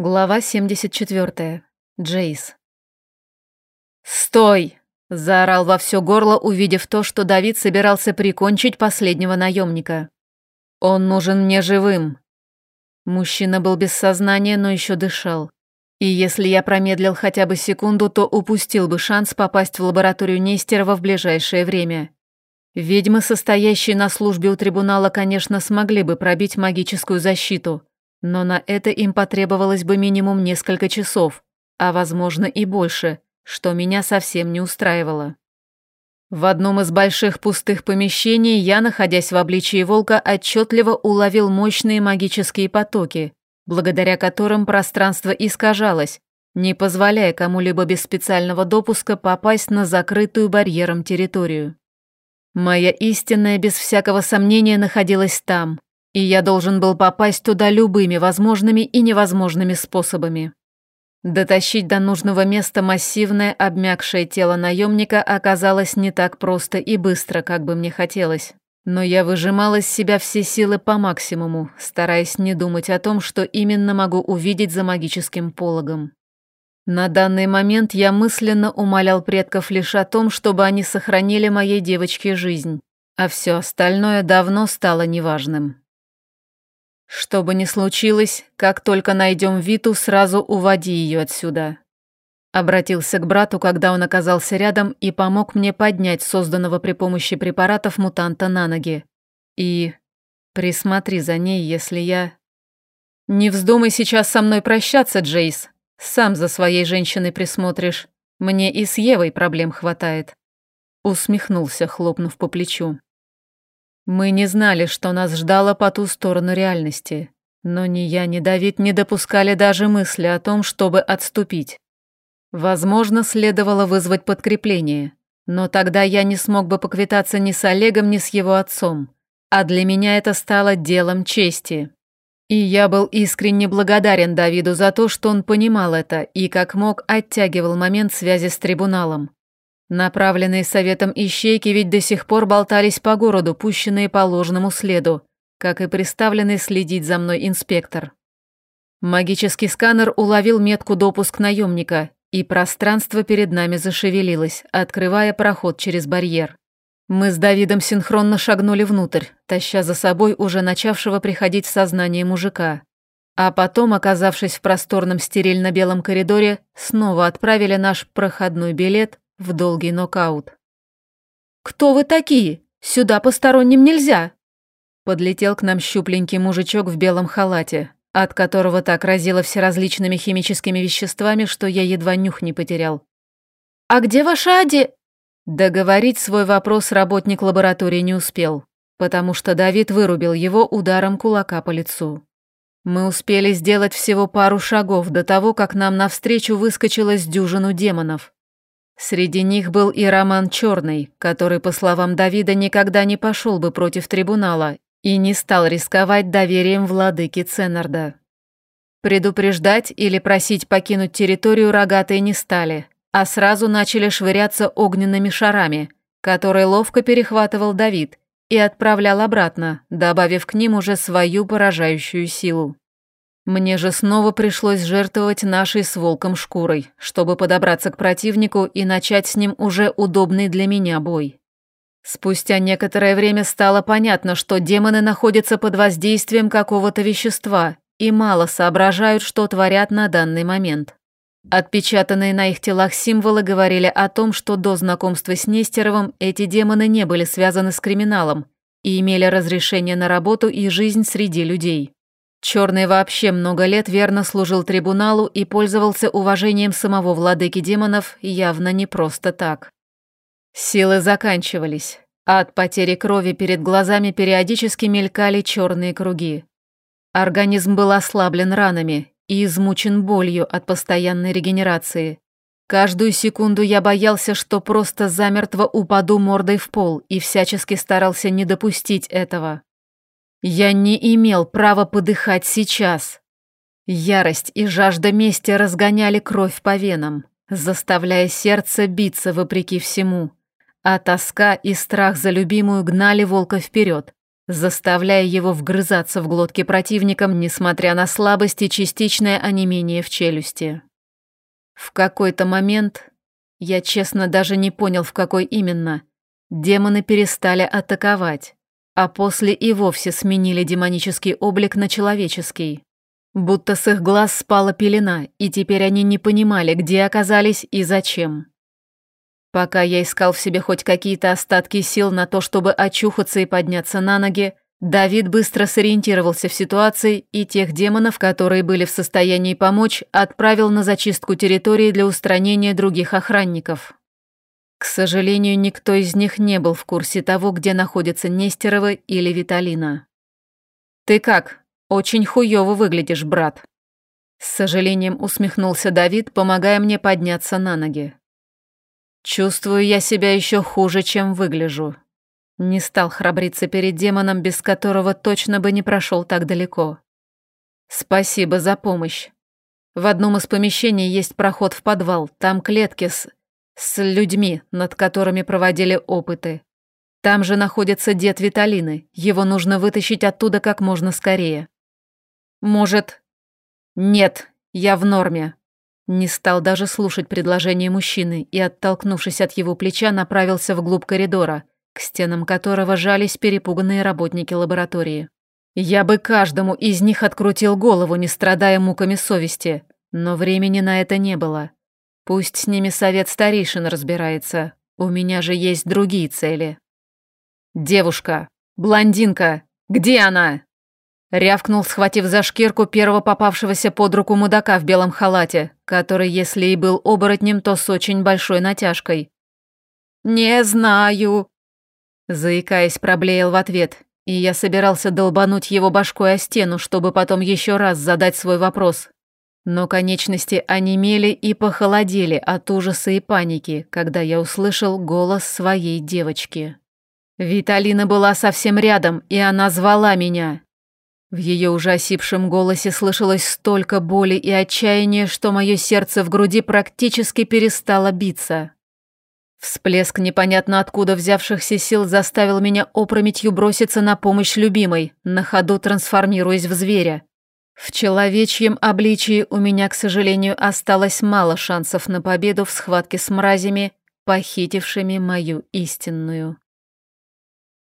Глава 74. Джейс. «Стой!» — заорал во все горло, увидев то, что Давид собирался прикончить последнего наемника. «Он нужен мне живым!» Мужчина был без сознания, но еще дышал. И если я промедлил хотя бы секунду, то упустил бы шанс попасть в лабораторию Нестерова в ближайшее время. Ведьмы, состоящие на службе у трибунала, конечно, смогли бы пробить магическую защиту — но на это им потребовалось бы минимум несколько часов, а возможно и больше, что меня совсем не устраивало. В одном из больших пустых помещений я, находясь в обличии волка, отчетливо уловил мощные магические потоки, благодаря которым пространство искажалось, не позволяя кому-либо без специального допуска попасть на закрытую барьером территорию. Моя истинная без всякого сомнения находилась там, и я должен был попасть туда любыми возможными и невозможными способами. Дотащить до нужного места массивное обмякшее тело наемника оказалось не так просто и быстро, как бы мне хотелось. Но я выжимал из себя все силы по максимуму, стараясь не думать о том, что именно могу увидеть за магическим пологом. На данный момент я мысленно умолял предков лишь о том, чтобы они сохранили моей девочке жизнь, а все остальное давно стало неважным. «Что бы ни случилось, как только найдем Виту, сразу уводи ее отсюда». Обратился к брату, когда он оказался рядом и помог мне поднять созданного при помощи препаратов мутанта на ноги. И присмотри за ней, если я... Не вздумай сейчас со мной прощаться, Джейс. Сам за своей женщиной присмотришь. Мне и с Евой проблем хватает. Усмехнулся, хлопнув по плечу. Мы не знали, что нас ждало по ту сторону реальности, но ни я, ни Давид не допускали даже мысли о том, чтобы отступить. Возможно, следовало вызвать подкрепление, но тогда я не смог бы поквитаться ни с Олегом, ни с его отцом, а для меня это стало делом чести. И я был искренне благодарен Давиду за то, что он понимал это и как мог оттягивал момент связи с трибуналом. Направленные советом ищейки ведь до сих пор болтались по городу, пущенные по ложному следу, как и приставленный следить за мной инспектор. Магический сканер уловил метку допуск наемника, и пространство перед нами зашевелилось, открывая проход через барьер. Мы с Давидом синхронно шагнули внутрь, таща за собой уже начавшего приходить в сознание мужика. А потом, оказавшись в просторном стерильно-белом коридоре, снова отправили наш проходной билет в долгий нокаут. «Кто вы такие? Сюда посторонним нельзя!» Подлетел к нам щупленький мужичок в белом халате, от которого так разило всеразличными химическими веществами, что я едва нюх не потерял. «А где ваша оде...» Договорить свой вопрос работник лаборатории не успел, потому что Давид вырубил его ударом кулака по лицу. Мы успели сделать всего пару шагов до того, как нам навстречу выскочила с дюжину демонов. Среди них был и Роман Черный, который, по словам Давида, никогда не пошел бы против трибунала и не стал рисковать доверием владыки Ценнарда. Предупреждать или просить покинуть территорию рогатые не стали, а сразу начали швыряться огненными шарами, которые ловко перехватывал Давид и отправлял обратно, добавив к ним уже свою поражающую силу. Мне же снова пришлось жертвовать нашей с волком шкурой, чтобы подобраться к противнику и начать с ним уже удобный для меня бой. Спустя некоторое время стало понятно, что демоны находятся под воздействием какого-то вещества и мало соображают, что творят на данный момент. Отпечатанные на их телах символы говорили о том, что до знакомства с Нестеровым эти демоны не были связаны с криминалом и имели разрешение на работу и жизнь среди людей. Черный вообще много лет верно служил трибуналу и пользовался уважением самого владыки демонов явно не просто так. Силы заканчивались, а от потери крови перед глазами периодически мелькали черные круги. Организм был ослаблен ранами и измучен болью от постоянной регенерации. Каждую секунду я боялся, что просто замертво упаду мордой в пол и всячески старался не допустить этого. Я не имел права подыхать сейчас. Ярость и жажда мести разгоняли кровь по венам, заставляя сердце биться вопреки всему. А тоска и страх за любимую гнали волка вперед, заставляя его вгрызаться в глотки противникам, несмотря на слабость и частичное онемение в челюсти. В какой-то момент, я честно даже не понял, в какой именно, демоны перестали атаковать, а после и вовсе сменили демонический облик на человеческий. Будто с их глаз спала пелена, и теперь они не понимали, где оказались и зачем. Пока я искал в себе хоть какие-то остатки сил на то, чтобы очухаться и подняться на ноги, Давид быстро сориентировался в ситуации и тех демонов, которые были в состоянии помочь, отправил на зачистку территории для устранения других охранников. К сожалению, никто из них не был в курсе того, где находятся Нестеровы или Виталина. «Ты как? Очень хуёво выглядишь, брат». С сожалением усмехнулся Давид, помогая мне подняться на ноги. Чувствую я себя еще хуже, чем выгляжу. Не стал храбриться перед демоном, без которого точно бы не прошел так далеко. Спасибо за помощь. В одном из помещений есть проход в подвал, там клетки с... с людьми, над которыми проводили опыты. Там же находится дед Виталины, его нужно вытащить оттуда как можно скорее. Может... Нет, я в норме. Не стал даже слушать предложение мужчины и, оттолкнувшись от его плеча, направился вглубь коридора, к стенам которого жались перепуганные работники лаборатории. Я бы каждому из них открутил голову, не страдая муками совести, но времени на это не было. Пусть с ними совет старейшин разбирается, у меня же есть другие цели. «Девушка! Блондинка! Где она?» Рявкнул, схватив за шкирку первого попавшегося под руку мудака в белом халате, который, если и был оборотнем, то с очень большой натяжкой. «Не знаю», — заикаясь, проблеял в ответ, и я собирался долбануть его башкой о стену, чтобы потом еще раз задать свой вопрос. Но конечности онемели и похолодели от ужаса и паники, когда я услышал голос своей девочки. Виталина была совсем рядом, и она звала меня. В ее уже осипшем голосе слышалось столько боли и отчаяния, что мое сердце в груди практически перестало биться. Всплеск непонятно откуда взявшихся сил заставил меня опрометью броситься на помощь любимой, на ходу трансформируясь в зверя. В человечьем обличии у меня, к сожалению, осталось мало шансов на победу в схватке с мразями, похитившими мою истинную.